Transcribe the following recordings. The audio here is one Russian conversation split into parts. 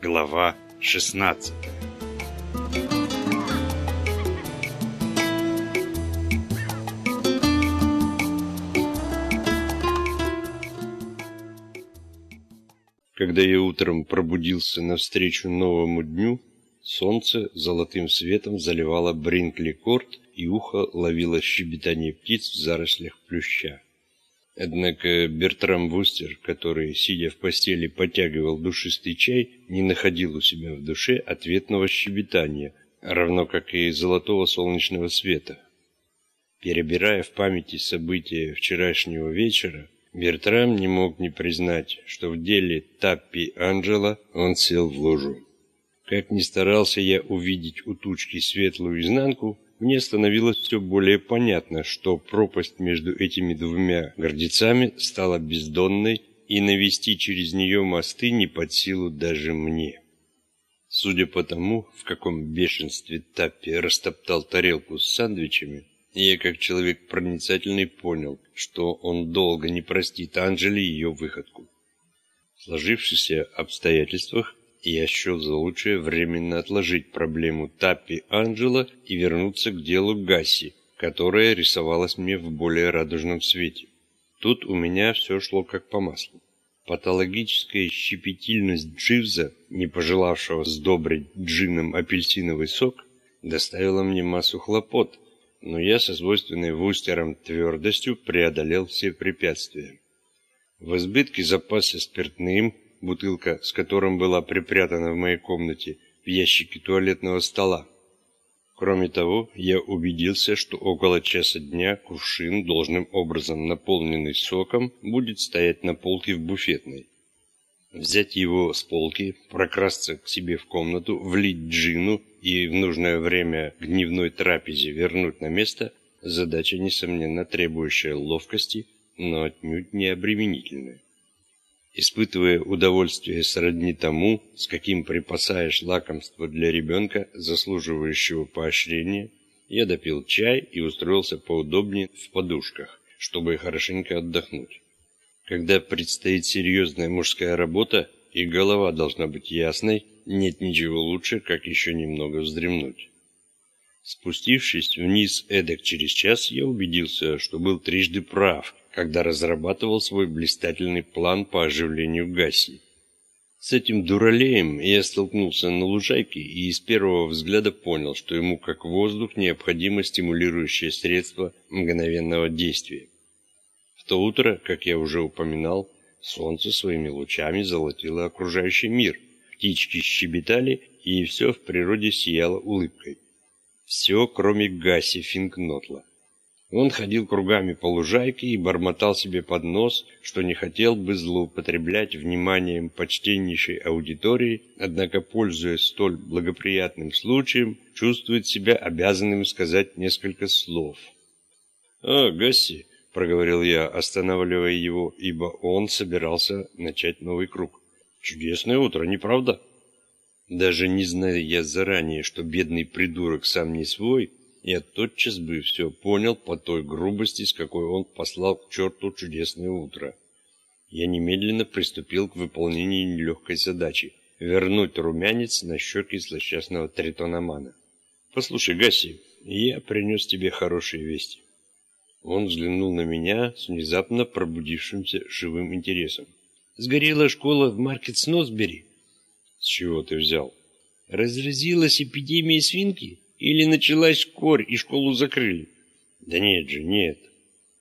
Глава 16 Когда я утром пробудился навстречу новому дню, солнце золотым светом заливало Бринкли-корт и ухо ловило щебетание птиц в зарослях плюща. Однако Бертрам Вустер, который, сидя в постели, потягивал душистый чай, не находил у себя в душе ответного щебетания, равно как и золотого солнечного света. Перебирая в памяти события вчерашнего вечера, Бертрам не мог не признать, что в деле Таппи Анджела он сел в лужу. Как ни старался я увидеть у тучки светлую изнанку, мне становилось все более понятно, что пропасть между этими двумя гордецами стала бездонной, и навести через нее мосты не под силу даже мне. Судя по тому, в каком бешенстве Таппи растоптал тарелку с сандвичами, я, как человек проницательный, понял, что он долго не простит Анжели ее выходку. В сложившихся обстоятельствах я счел за лучшее временно отложить проблему Таппи Анджела и вернуться к делу Гасси, которое рисовалось мне в более радужном свете. Тут у меня все шло как по маслу. Патологическая щепетильность Дживза, не пожелавшего сдобрить джином апельсиновый сок, доставила мне массу хлопот, но я со свойственной Вустером твердостью преодолел все препятствия. В избытке запаса спиртным, бутылка с которым была припрятана в моей комнате в ящике туалетного стола. Кроме того, я убедился, что около часа дня кувшин, должным образом наполненный соком, будет стоять на полке в буфетной. Взять его с полки, прокрасться к себе в комнату, влить джину и в нужное время к дневной трапезе вернуть на место – задача, несомненно, требующая ловкости, но отнюдь не обременительная испытывая удовольствие сродни тому, с каким припасаешь лакомство для ребенка, заслуживающего поощрения, я допил чай и устроился поудобнее в подушках, чтобы хорошенько отдохнуть. Когда предстоит серьезная мужская работа, и голова должна быть ясной, нет ничего лучше, как еще немного вздремнуть. Спустившись вниз эдак через час, я убедился, что был трижды прав, когда разрабатывал свой блистательный план по оживлению Гаси. С этим дуралеем я столкнулся на лужайке и с первого взгляда понял, что ему как воздух необходимо стимулирующее средство мгновенного действия. В то утро, как я уже упоминал, солнце своими лучами золотило окружающий мир, птички щебетали, и все в природе сияло улыбкой. Все, кроме Гаси Финкнотла. Он ходил кругами по лужайке и бормотал себе под нос, что не хотел бы злоупотреблять вниманием почтеннейшей аудитории, однако, пользуясь столь благоприятным случаем, чувствует себя обязанным сказать несколько слов. «А, Гасси», — проговорил я, останавливая его, ибо он собирался начать новый круг. «Чудесное утро, не правда?» Даже не зная я заранее, что бедный придурок сам не свой, я тотчас бы все понял по той грубости, с какой он послал к черту чудесное утро. Я немедленно приступил к выполнению нелегкой задачи – вернуть румянец на щеки злосчастного тритономана. «Послушай, Гаси, я принес тебе хорошие вести». Он взглянул на меня с внезапно пробудившимся живым интересом. «Сгорела школа в Маркет Сносбери?» «С чего ты взял?» «Разразилась эпидемия свинки?» Или началась корь и школу закрыли? Да нет же, нет.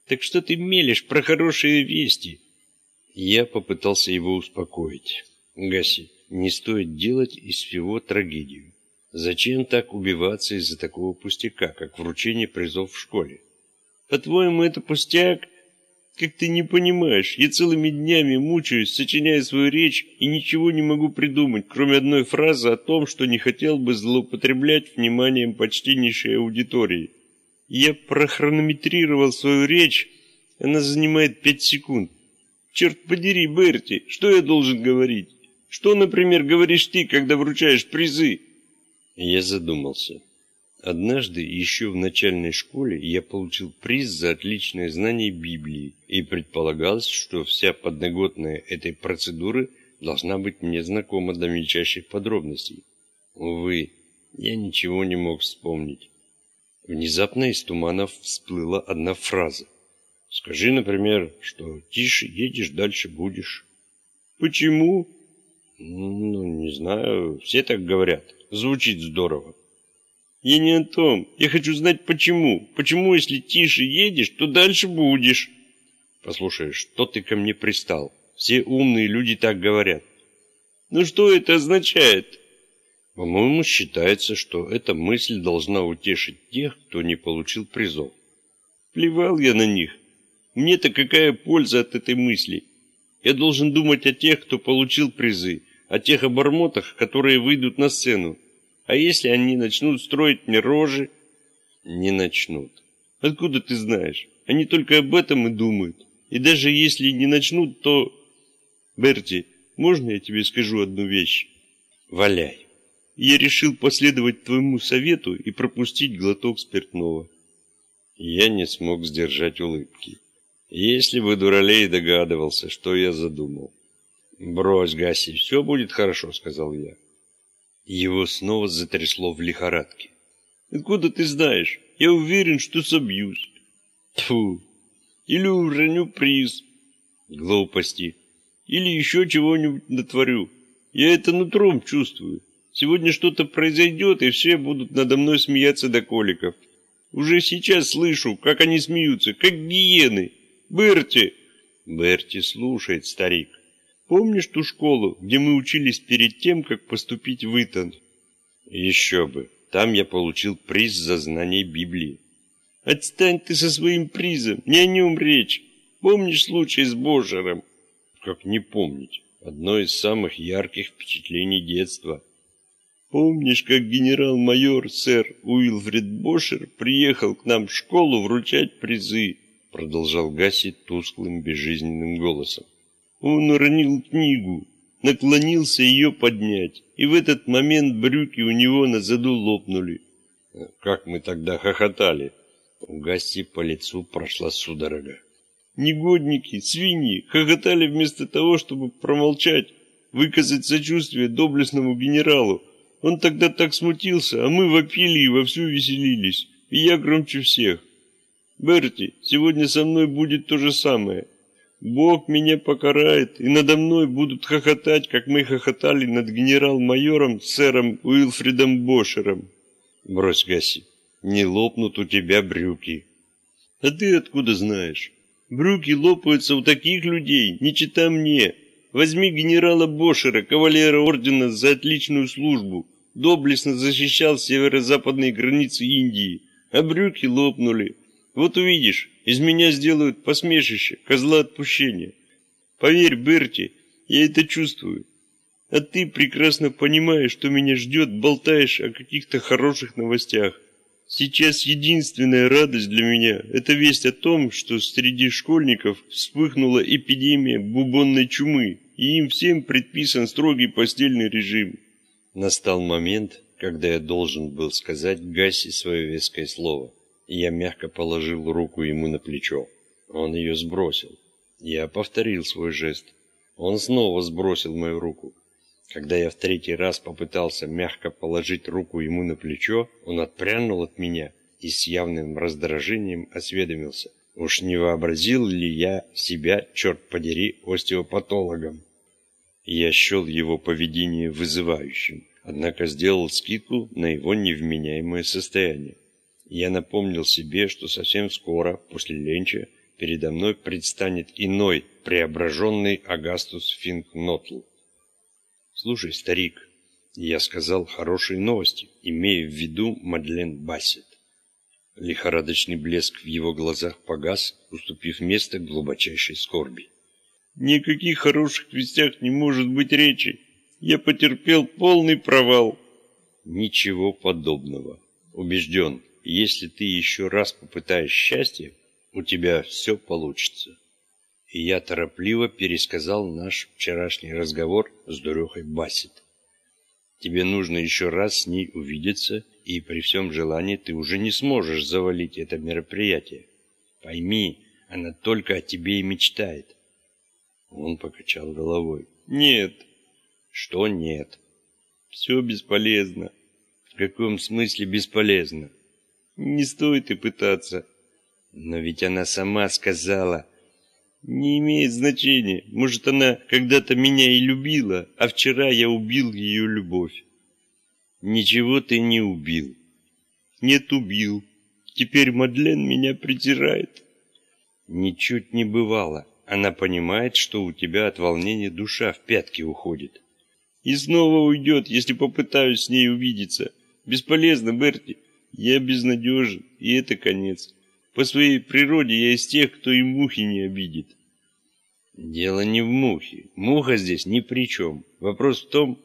Так что ты мелешь про хорошие вести? Я попытался его успокоить. Гаси, не стоит делать из всего трагедию. Зачем так убиваться из-за такого пустяка, как вручение призов в школе? По-твоему, это пустяк? Как ты не понимаешь, я целыми днями мучаюсь, сочиняя свою речь, и ничего не могу придумать, кроме одной фразы о том, что не хотел бы злоупотреблять вниманием почтеннейшей аудитории. Я прохронометрировал свою речь, она занимает пять секунд. Черт подери, Берти, что я должен говорить? Что, например, говоришь ты, когда вручаешь призы? Я задумался. Однажды, еще в начальной школе, я получил приз за отличное знание Библии, и предполагалось, что вся подноготная этой процедуры должна быть мне знакома до мельчайших подробностей. Увы, я ничего не мог вспомнить. Внезапно из туманов всплыла одна фраза. Скажи, например, что тише едешь, дальше будешь. Почему? Ну, не знаю, все так говорят. Звучит здорово. Я не о том. Я хочу знать почему. Почему, если тише едешь, то дальше будешь? Послушай, что ты ко мне пристал? Все умные люди так говорят. Ну что это означает? По-моему, считается, что эта мысль должна утешить тех, кто не получил призов. Плевал я на них. Мне-то какая польза от этой мысли? Я должен думать о тех, кто получил призы, о тех обормотах, которые выйдут на сцену. А если они начнут строить мне рожи? Не начнут. Откуда ты знаешь? Они только об этом и думают. И даже если не начнут, то... Берти, можно я тебе скажу одну вещь? Валяй я решил последовать твоему совету и пропустить глоток спиртного. Я не смог сдержать улыбки. Если бы Дуралей догадывался, что я задумал. «Брось, Гаси, все будет хорошо», — сказал я. Его снова затрясло в лихорадке. «Откуда ты знаешь? Я уверен, что собьюсь». Тфу. Или уроню приз. Глупости. Или еще чего-нибудь натворю. Я это нутром чувствую. Сегодня что-то произойдет, и все будут надо мной смеяться до коликов. Уже сейчас слышу, как они смеются, как гиены. Берти!» Берти слушает, старик. «Помнишь ту школу, где мы учились перед тем, как поступить в Итан?» «Еще бы. Там я получил приз за знание Библии». «Отстань ты со своим призом, не о нем речь. Помнишь случай с Божером?» «Как не помнить? Одно из самых ярких впечатлений детства». Помнишь, как генерал-майор сэр Уилфред Бошер приехал к нам в школу вручать призы? Продолжал Гаси тусклым безжизненным голосом. Он уронил книгу, наклонился ее поднять, и в этот момент брюки у него на заду лопнули. Как мы тогда хохотали! У Гаси по лицу прошла судорога. Негодники, свиньи, хохотали вместо того, чтобы промолчать, выказать сочувствие доблестному генералу, он тогда так смутился, а мы вопили и вовсю веселились. И я громче всех. Берти, сегодня со мной будет то же самое. Бог меня покарает, и надо мной будут хохотать, как мы хохотали над генерал-майором сэром Уилфридом Бошером. Брось, Гаси, не лопнут у тебя брюки. А ты откуда знаешь? Брюки лопаются у таких людей, не чита мне. Возьми генерала Бошера, кавалера ордена за отличную службу. Доблестно защищал северо-западные границы Индии, а брюки лопнули. Вот увидишь, из меня сделают посмешище, козла отпущения. Поверь, Берти, я это чувствую. А ты прекрасно понимаешь, что меня ждет, болтаешь о каких-то хороших новостях. Сейчас единственная радость для меня – это весть о том, что среди школьников вспыхнула эпидемия бубонной чумы, и им всем предписан строгий постельный режим. Настал момент, когда я должен был сказать Гаси свое веское слово, я мягко положил руку ему на плечо. Он ее сбросил. Я повторил свой жест. Он снова сбросил мою руку. Когда я в третий раз попытался мягко положить руку ему на плечо, он отпрянул от меня и с явным раздражением осведомился. Уж не вообразил ли я себя, черт подери, остеопатологом? Я счел его поведение вызывающим, однако сделал скидку на его невменяемое состояние. Я напомнил себе, что совсем скоро, после ленча, передо мной предстанет иной, преображенный Агастус Финкнотл. «Слушай, старик», — я сказал хорошие новости, имея в виду Мадлен Бассет. Лихорадочный блеск в его глазах погас, уступив место глубочайшей скорби. «Никаких хороших вестях не может быть речи. Я потерпел полный провал». «Ничего подобного. Убежден, если ты еще раз попытаешь счастье, у тебя все получится» и я торопливо пересказал наш вчерашний разговор с дурехой Бассет. Тебе нужно еще раз с ней увидеться, и при всем желании ты уже не сможешь завалить это мероприятие. Пойми, она только о тебе и мечтает. Он покачал головой. Нет, Что нет? Все бесполезно. В каком смысле бесполезно? Не стоит и пытаться. Но ведь она сама сказала. Не имеет значения. Может, она когда-то меня и любила, а вчера я убил ее любовь. Ничего ты не убил. Нет, убил. Теперь Мадлен меня притирает. Ничуть не бывало. Она понимает, что у тебя от волнения душа в пятки уходит. И снова уйдет, если попытаюсь с ней увидеться. Бесполезно, Берти. Я безнадежен, и это конец. По своей природе я из тех, кто и мухи не обидит. Дело не в мухе. Муха здесь ни при чем. Вопрос в том...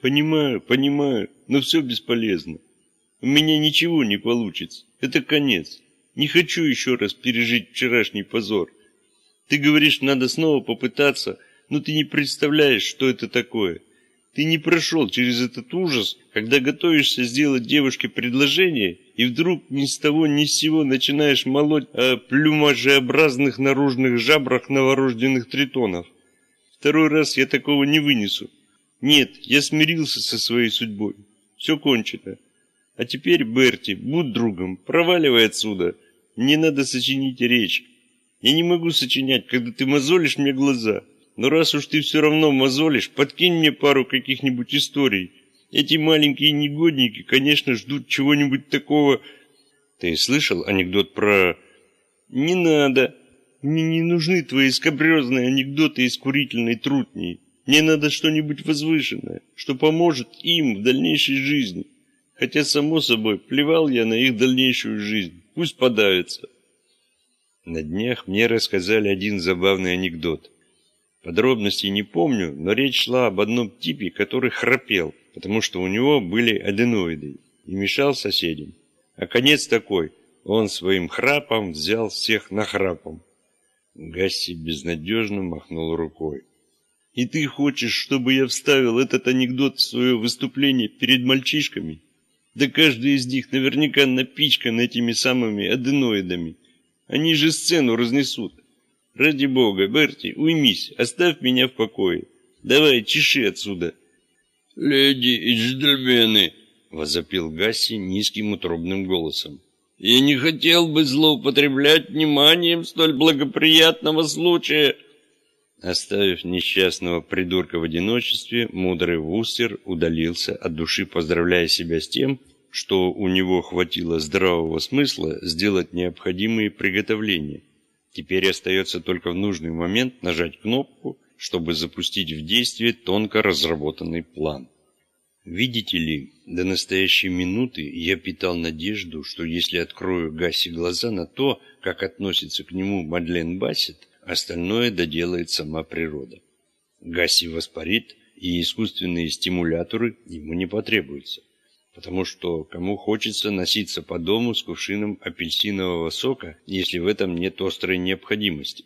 Понимаю, понимаю, но все бесполезно. У меня ничего не получится. Это конец. Не хочу еще раз пережить вчерашний позор. Ты говоришь, надо снова попытаться, но ты не представляешь, что это такое. Ты не прошел через этот ужас, когда готовишься сделать девушке предложение, и вдруг ни с того ни с сего начинаешь молоть о плюмажеобразных наружных жабрах новорожденных тритонов. Второй раз я такого не вынесу. Нет, я смирился со своей судьбой. Все кончено. А теперь, Берти, будь другом, проваливай отсюда. Мне надо сочинить речь. Я не могу сочинять, когда ты мозолишь мне глаза. Но раз уж ты все равно мозолишь, подкинь мне пару каких-нибудь историй. Эти маленькие негодники, конечно, ждут чего-нибудь такого... Ты слышал анекдот про... Не надо. Мне не нужны твои скобрезные анекдоты из курительной трутни. Мне надо что-нибудь возвышенное, что поможет им в дальнейшей жизни. Хотя, само собой, плевал я на их дальнейшую жизнь. Пусть подавится. На днях мне рассказали один забавный анекдот. Подробностей не помню, но речь шла об одном типе, который храпел, потому что у него были аденоиды и мешал соседям. А конец такой, он своим храпом взял всех нахрапом. Гасси безнадежно махнул рукой. «И ты хочешь, чтобы я вставил этот анекдот в свое выступление перед мальчишками? Да каждый из них наверняка напичкан этими самыми аденоидами. Они же сцену разнесут. Ради бога, Берти, уймись, оставь меня в покое. Давай, чеши отсюда. Леди и джентльмены, возопил Гасси низким утробным голосом. Я не хотел бы злоупотреблять вниманием столь благоприятного случая. Оставив несчастного придурка в одиночестве, мудрый Вустер удалился от души, поздравляя себя с тем, что у него хватило здравого смысла сделать необходимые приготовления. Теперь остается только в нужный момент нажать кнопку, чтобы запустить в действие тонко разработанный план. Видите ли, до настоящей минуты я питал надежду, что если открою Гаси глаза на то, как относится к нему Мадлен Бассет, остальное доделает сама природа. Гаси воспарит, и искусственные стимуляторы ему не потребуются потому что кому хочется носиться по дому с кувшином апельсинового сока, если в этом нет острой необходимости.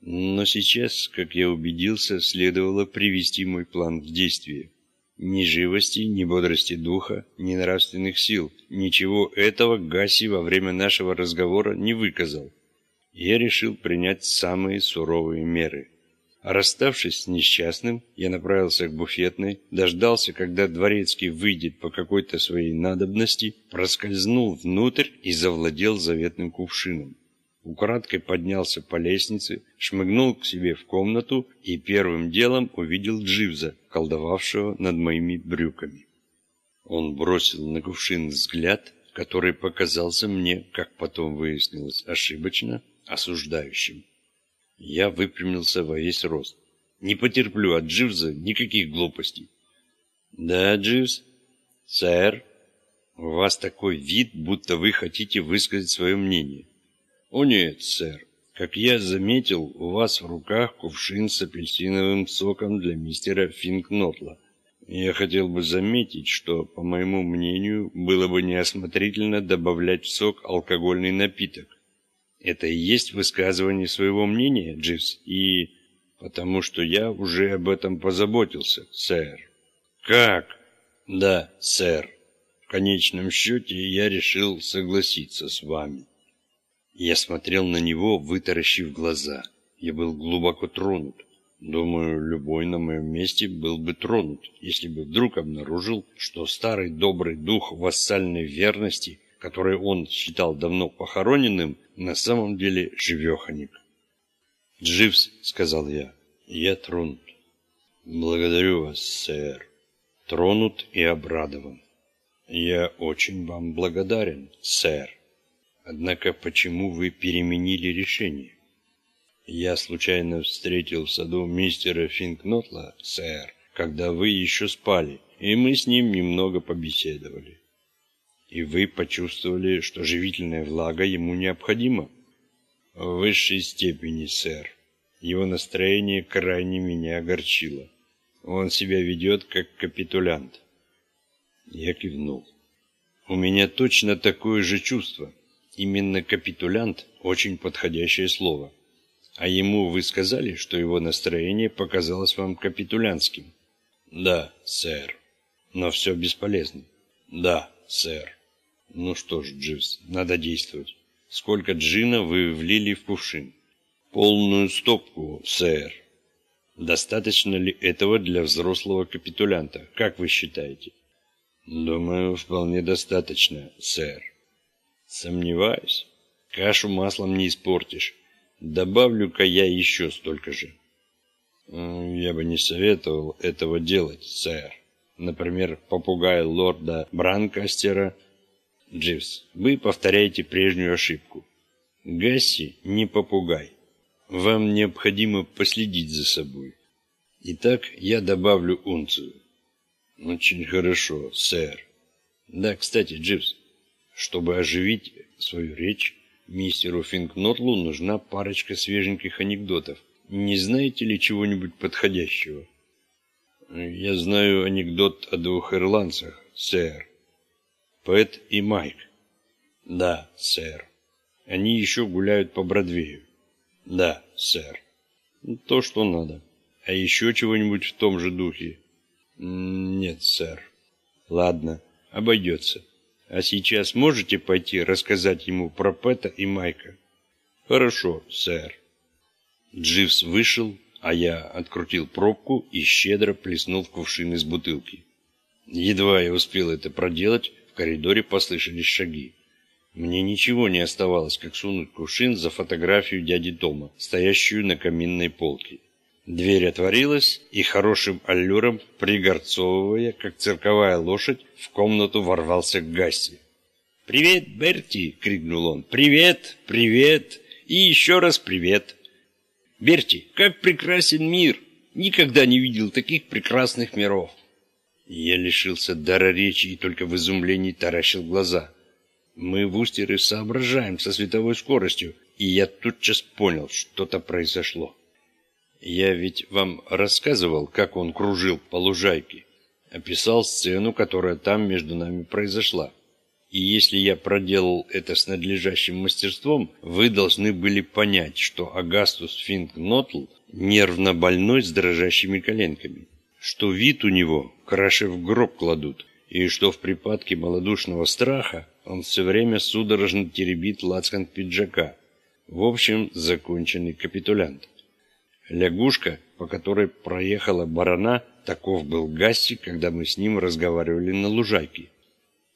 Но сейчас, как я убедился, следовало привести мой план в действие. Ни живости, ни бодрости духа, ни нравственных сил. Ничего этого Гаси во время нашего разговора не выказал. Я решил принять самые суровые меры. Расставшись с несчастным, я направился к буфетной, дождался, когда дворецкий выйдет по какой-то своей надобности, проскользнул внутрь и завладел заветным кувшином. Украдкой поднялся по лестнице, шмыгнул к себе в комнату и первым делом увидел Дживза, колдовавшего над моими брюками. Он бросил на кувшин взгляд, который показался мне, как потом выяснилось ошибочно, осуждающим. Я выпрямился во весь рост. Не потерплю от Дживза никаких глупостей. Да, Дживз? Сэр? У вас такой вид, будто вы хотите высказать свое мнение. О нет, сэр. Как я заметил, у вас в руках кувшин с апельсиновым соком для мистера Финкнотла. Я хотел бы заметить, что, по моему мнению, было бы неосмотрительно добавлять в сок алкогольный напиток. Это и есть высказывание своего мнения, Дживс, и... Потому что я уже об этом позаботился, сэр. Как? Да, сэр. В конечном счете я решил согласиться с вами. Я смотрел на него, вытаращив глаза. Я был глубоко тронут. Думаю, любой на моем месте был бы тронут, если бы вдруг обнаружил, что старый добрый дух вассальной верности, который он считал давно похороненным, на самом деле живеханик. «Дживс», — сказал я, — «я тронут». «Благодарю вас, сэр». Тронут и обрадован. «Я очень вам благодарен, сэр. Однако почему вы переменили решение?» Я случайно встретил в саду мистера Финкнотла, сэр, когда вы еще спали, и мы с ним немного побеседовали. И вы почувствовали, что живительная влага ему необходима? В высшей степени, сэр. Его настроение крайне меня огорчило. Он себя ведет как капитулянт. Я кивнул. У меня точно такое же чувство. Именно капитулянт – очень подходящее слово. А ему вы сказали, что его настроение показалось вам капитулянским? Да, сэр. Но все бесполезно. Да, сэр. Ну что ж, Дживс, надо действовать. Сколько джина вы влили в кувшин? Полную стопку, сэр. Достаточно ли этого для взрослого капитулянта? Как вы считаете? Думаю, вполне достаточно, сэр. Сомневаюсь. Кашу маслом не испортишь. Добавлю-ка я еще столько же. Я бы не советовал этого делать, сэр. Например, попугай лорда Бранкастера. Дживс, вы повторяете прежнюю ошибку. Гасси не попугай. Вам необходимо последить за собой. Итак, я добавлю унцию. Очень хорошо, сэр. Да, кстати, Дживс, чтобы оживить свою речь, Мистеру Финкнотлу нужна парочка свеженьких анекдотов. Не знаете ли чего-нибудь подходящего? Я знаю анекдот о двух ирландцах, сэр. Пэт и Майк. Да, сэр. Они еще гуляют по Бродвею. Да, сэр. То, что надо. А еще чего-нибудь в том же духе? Нет, сэр. Ладно, обойдется. А сейчас можете пойти рассказать ему про Пэта и Майка? Хорошо, сэр. Дживс вышел, а я открутил пробку и щедро плеснул в кувшин из бутылки. Едва я успел это проделать, коридоре послышались шаги. Мне ничего не оставалось, как сунуть кувшин за фотографию дяди Тома, стоящую на каминной полке. Дверь отворилась, и хорошим аллюром, пригорцовывая, как цирковая лошадь, в комнату ворвался Гасси. «Привет, Берти!» — крикнул он. «Привет! Привет! И еще раз привет!» «Берти, как прекрасен мир! Никогда не видел таких прекрасных миров!» Я лишился дара речи и только в изумлении таращил глаза. Мы в Устере соображаем со световой скоростью, и я тотчас понял, что-то произошло. Я ведь вам рассказывал, как он кружил по лужайке. Описал сцену, которая там между нами произошла. И если я проделал это с надлежащим мастерством, вы должны были понять, что Агастус Финкнотл нервно больной с дрожащими коленками, что вид у него краше в гроб кладут, и что в припадке малодушного страха он все время судорожно теребит лацкан пиджака. В общем, законченный капитулянт. Лягушка, по которой проехала барана, таков был Гасси, когда мы с ним разговаривали на лужайке.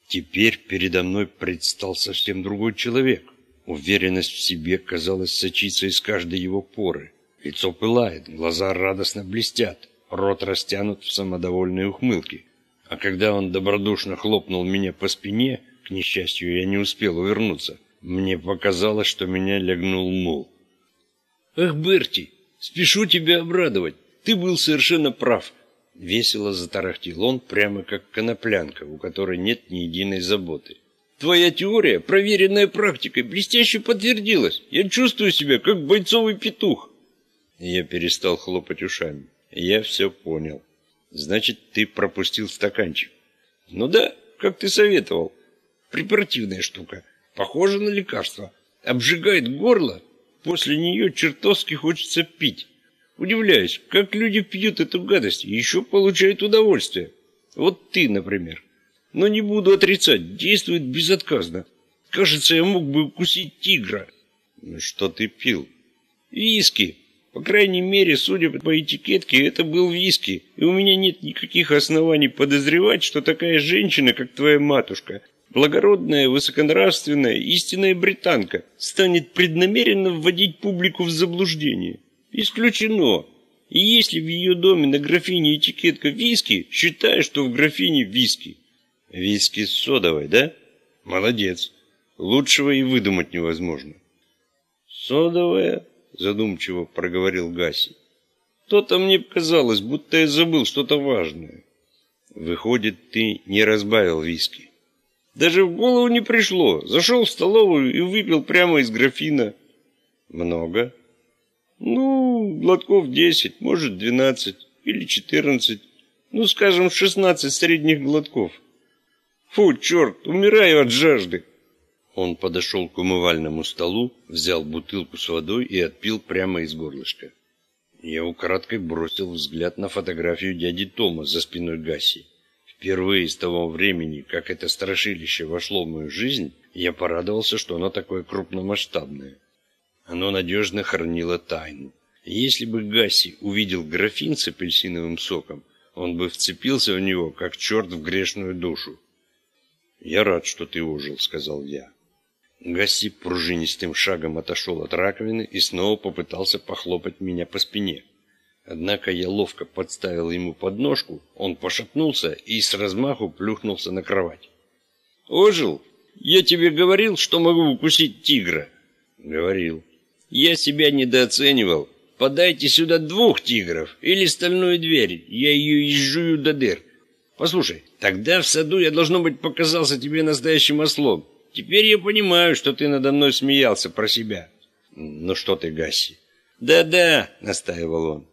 Теперь передо мной предстал совсем другой человек. Уверенность в себе, казалось, сочится из каждой его поры. Лицо пылает, глаза радостно блестят, рот растянут в самодовольной ухмылке. А когда он добродушно хлопнул меня по спине, к несчастью, я не успел увернуться, мне показалось, что меня лягнул мул. «Эх, Берти, Спешу тебя обрадовать. Ты был совершенно прав. Весело затарахтел он, прямо как коноплянка, у которой нет ни единой заботы. Твоя теория, проверенная практикой, блестяще подтвердилась. Я чувствую себя, как бойцовый петух. Я перестал хлопать ушами. Я все понял. Значит, ты пропустил стаканчик. Ну да, как ты советовал. Препаративная штука. Похоже на лекарство. Обжигает горло После нее чертовски хочется пить. Удивляюсь, как люди пьют эту гадость и еще получают удовольствие. Вот ты, например. Но не буду отрицать, действует безотказно. Кажется, я мог бы укусить тигра. Ну, что ты пил? Виски. По крайней мере, судя по этикетке, это был виски, и у меня нет никаких оснований подозревать, что такая женщина, как твоя матушка, благородная, высоконравственная, истинная британка, станет преднамеренно вводить публику в заблуждение. Исключено. И если в ее доме на графине этикетка виски, считай, что в графине виски. Виски с содовой, да? Молодец. Лучшего и выдумать невозможно. Содовая, задумчиво проговорил Гаси. То-то мне показалось, будто я забыл что-то важное. Выходит, ты не разбавил виски. Даже в голову не пришло. Зашел в столовую и выпил прямо из графина. Много? Ну, глотков десять, может, двенадцать или четырнадцать. Ну, скажем, шестнадцать средних глотков. Фу, черт, умираю от жажды. Он подошел к умывальному столу, взял бутылку с водой и отпил прямо из горлышка. Я украдкой бросил взгляд на фотографию дяди Тома за спиной Гаси. Впервые с того времени, как это страшилище вошло в мою жизнь, я порадовался, что оно такое крупномасштабное. Оно надежно хранило тайну. Если бы Гаси увидел графин с апельсиновым соком, он бы вцепился в него, как черт в грешную душу. «Я рад, что ты ожил», — сказал я. Гаси пружинистым шагом отошел от раковины и снова попытался похлопать меня по спине. Однако я ловко подставил ему подножку, он пошатнулся и с размаху плюхнулся на кровать. «Ожил? Я тебе говорил, что могу укусить тигра?» «Говорил». «Я себя недооценивал. Подайте сюда двух тигров или стальную дверь, я ее изжую до дыр. Послушай, тогда в саду я, должно быть, показался тебе настоящим ослом. Теперь я понимаю, что ты надо мной смеялся про себя. Ну что ты, Гаси? Да-да, настаивал он.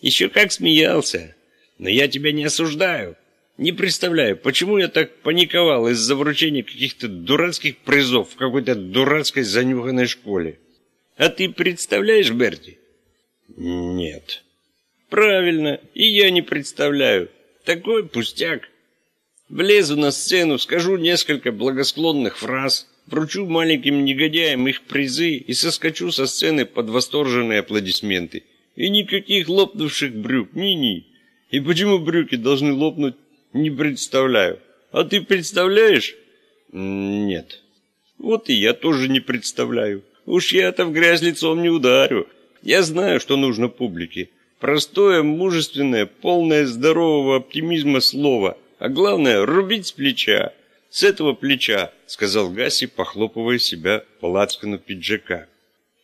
Еще как смеялся. Но я тебя не осуждаю. Не представляю, почему я так паниковал из-за вручения каких-то дурацких призов в какой-то дурацкой занюханной школе. А ты представляешь, Берти? Нет. Правильно, и я не представляю. Такой пустяк. Влезу на сцену, скажу несколько благосклонных фраз, вручу маленьким негодяям их призы и соскочу со сцены под восторженные аплодисменты. И никаких лопнувших брюк, ни-ни. И почему брюки должны лопнуть, не представляю. А ты представляешь? Нет. Вот и я тоже не представляю. Уж я-то в грязь лицом не ударю. Я знаю, что нужно публике. Простое, мужественное, полное здорового оптимизма слово – а главное, рубить с плеча. С этого плеча, сказал Гаси, похлопывая себя по лацкану пиджака.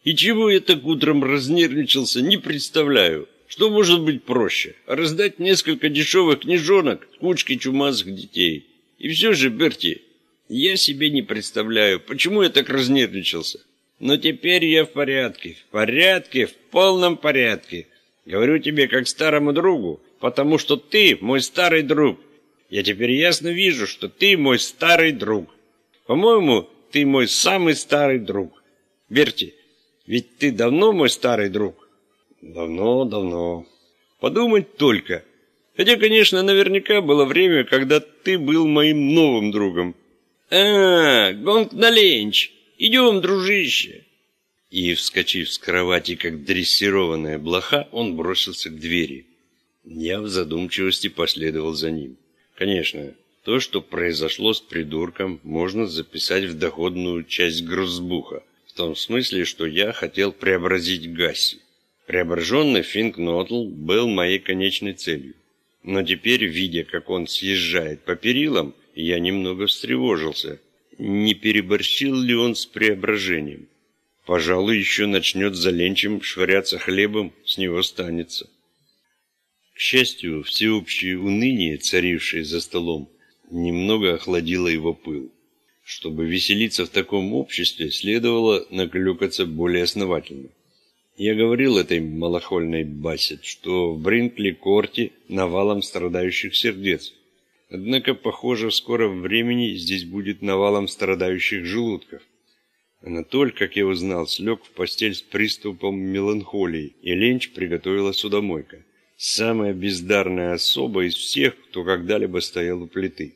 И чего я так утром разнервничался, не представляю. Что может быть проще? Раздать несколько дешевых книжонок кучке чумазых детей. И все же, Берти, я себе не представляю, почему я так разнервничался. Но теперь я в порядке, в порядке, в полном порядке. Говорю тебе как старому другу, потому что ты мой старый друг, я теперь ясно вижу, что ты мой старый друг. По-моему, ты мой самый старый друг. Верьте, ведь ты давно мой старый друг. Давно, давно. Подумать только. Хотя, конечно, наверняка было время, когда ты был моим новым другом. А, гонг на ленч. Идем, дружище. И, вскочив с кровати, как дрессированная блоха, он бросился к двери. Я в задумчивости последовал за ним. Конечно, то, что произошло с придурком, можно записать в доходную часть грузбуха, в том смысле, что я хотел преобразить Гасси. Преображенный Финкнотл был моей конечной целью. Но теперь, видя, как он съезжает по перилам, я немного встревожился. Не переборщил ли он с преображением? Пожалуй, еще начнет за ленчем швыряться хлебом, с него станется. К счастью, всеобщее уныние, царившее за столом, немного охладило его пыл. Чтобы веселиться в таком обществе, следовало наклюкаться более основательно. Я говорил этой малохольной Бассет, что в Бринкли-Корте навалом страдающих сердец. Однако, похоже, в скором времени здесь будет навалом страдающих желудков. Анатоль, как я узнал, слег в постель с приступом меланхолии, и Ленч приготовила судомойка самая бездарная особа из всех, кто когда-либо стоял у плиты.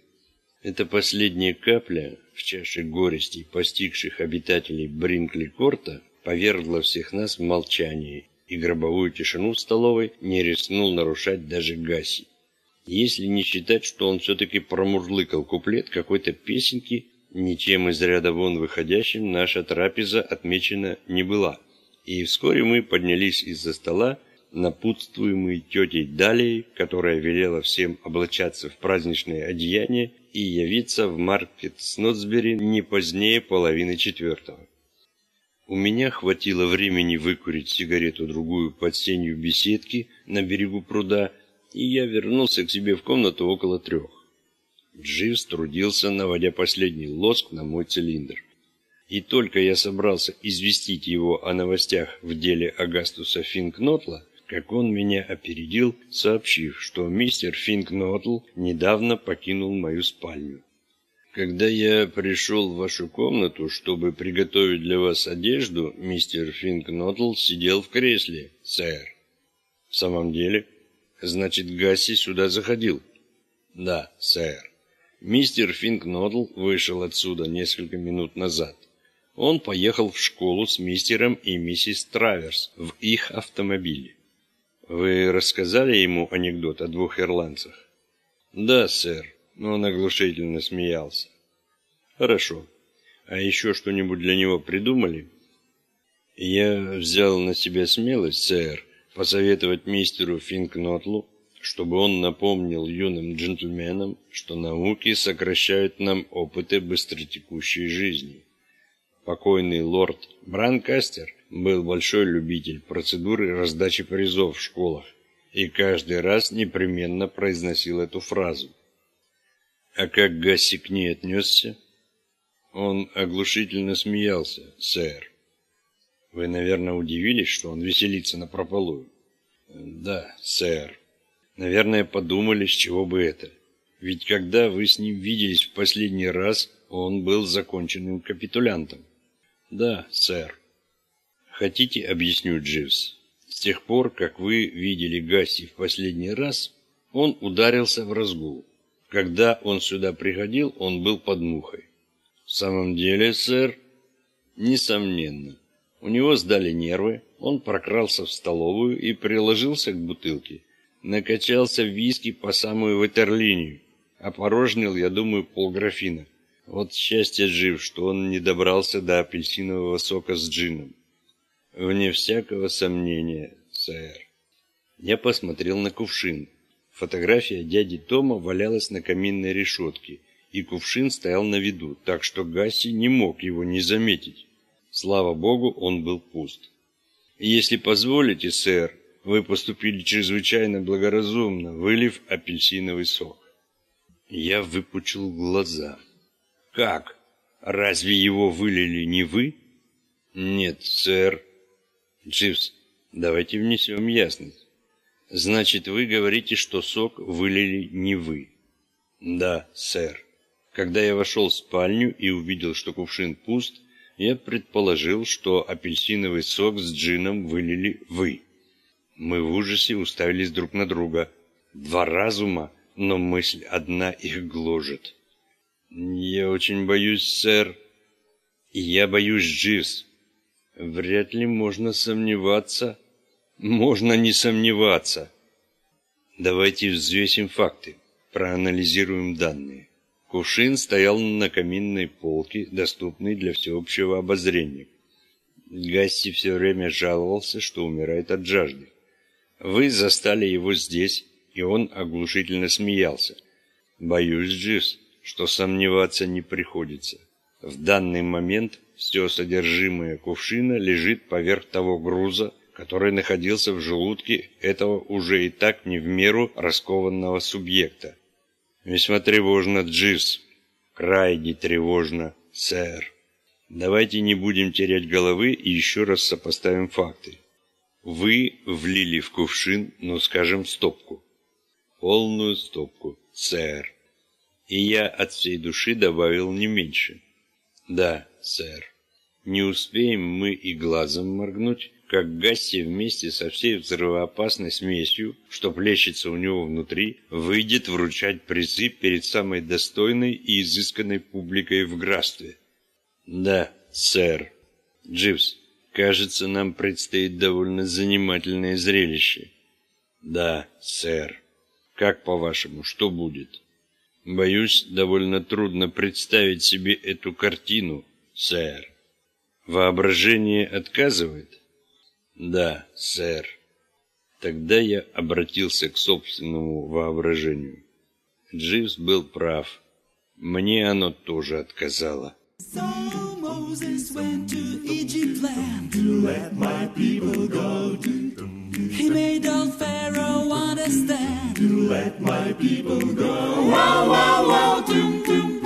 Это последняя капля в чаше горестей, постигших обитателей Бринкли-Корта, повергла всех нас в молчание и гробовую тишину в столовой не рискнул нарушать даже Гаси. Если не считать, что он все-таки промурлыкал куплет какой-то песенки, ничем из ряда вон выходящим наша трапеза отмечена не была. И вскоре мы поднялись из-за стола, напутствуемый тетей Далией, которая велела всем облачаться в праздничные одеяния и явиться в маркет Снотсбери не позднее половины четвертого. У меня хватило времени выкурить сигарету-другую под сенью беседки на берегу пруда, и я вернулся к себе в комнату около трех. Дживс трудился, наводя последний лоск на мой цилиндр. И только я собрался известить его о новостях в деле Агастуса Финкнотла, как он меня опередил, сообщив, что мистер Финкнотл недавно покинул мою спальню. Когда я пришел в вашу комнату, чтобы приготовить для вас одежду, мистер Финкнотл сидел в кресле, сэр. В самом деле? Значит, Гасси сюда заходил? Да, сэр. Мистер Финкнотл вышел отсюда несколько минут назад. Он поехал в школу с мистером и миссис Траверс в их автомобиле. Вы рассказали ему анекдот о двух ирландцах? Да, сэр, но он оглушительно смеялся. Хорошо. А еще что-нибудь для него придумали? Я взял на себя смелость, сэр, посоветовать мистеру Финкнотлу, чтобы он напомнил юным джентльменам, что науки сокращают нам опыты быстротекущей жизни. Покойный лорд Бранкастер был большой любитель процедуры раздачи призов в школах и каждый раз непременно произносил эту фразу. А как Гасси к ней отнесся? Он оглушительно смеялся, сэр. Вы, наверное, удивились, что он веселится на прополую? Да, сэр. Наверное, подумали, с чего бы это. Ведь когда вы с ним виделись в последний раз, он был законченным капитулянтом. Да, сэр. Хотите, объясню, Дживс? С тех пор, как вы видели Гасси в последний раз, он ударился в разгул. Когда он сюда приходил, он был под мухой. В самом деле, сэр, несомненно. У него сдали нервы, он прокрался в столовую и приложился к бутылке. Накачался виски по самую ватерлинию. Опорожнил, я думаю, полграфина. Вот счастье жив, что он не добрался до апельсинового сока с джином. Вне всякого сомнения, сэр. Я посмотрел на кувшин. Фотография дяди Тома валялась на каминной решетке, и кувшин стоял на виду, так что Гасси не мог его не заметить. Слава богу, он был пуст. Если позволите, сэр, вы поступили чрезвычайно благоразумно, вылив апельсиновый сок. Я выпучил глаза. Как? Разве его вылили не вы? Нет, сэр, Дживс, давайте внесем ясность. Значит, вы говорите, что сок вылили не вы? Да, сэр. Когда я вошел в спальню и увидел, что кувшин пуст, я предположил, что апельсиновый сок с джином вылили вы. Мы в ужасе уставились друг на друга. Два разума, но мысль одна их гложет. «Я очень боюсь, сэр». «И я боюсь, Дживс. Вряд ли можно сомневаться. Можно не сомневаться. Давайте взвесим факты, проанализируем данные. Кувшин стоял на каминной полке, доступной для всеобщего обозрения. Гасси все время жаловался, что умирает от жажды. Вы застали его здесь, и он оглушительно смеялся. Боюсь, Дживс, что сомневаться не приходится. В данный момент все содержимое кувшина лежит поверх того груза, который находился в желудке этого уже и так не в меру раскованного субъекта. Весьма тревожно, Дживс. Крайне тревожно, сэр. Давайте не будем терять головы и еще раз сопоставим факты. Вы влили в кувшин, ну скажем, стопку. Полную стопку, сэр. И я от всей души добавил не меньше. Да, сэр. Не успеем мы и глазом моргнуть, как Гасси вместе со всей взрывоопасной смесью, что плещется у него внутри, выйдет вручать призы перед самой достойной и изысканной публикой в графстве. Да, сэр. Дживс, Кажется, нам предстоит довольно занимательное зрелище. Да, сэр. Как по-вашему, что будет? Боюсь, довольно трудно представить себе эту картину, сэр. Воображение отказывает? Да, сэр. Тогда я обратился к собственному воображению. Дживс был прав. Мне оно тоже отказало. He made old Pharaoh understand to let my people go. Wow, wow, wow, to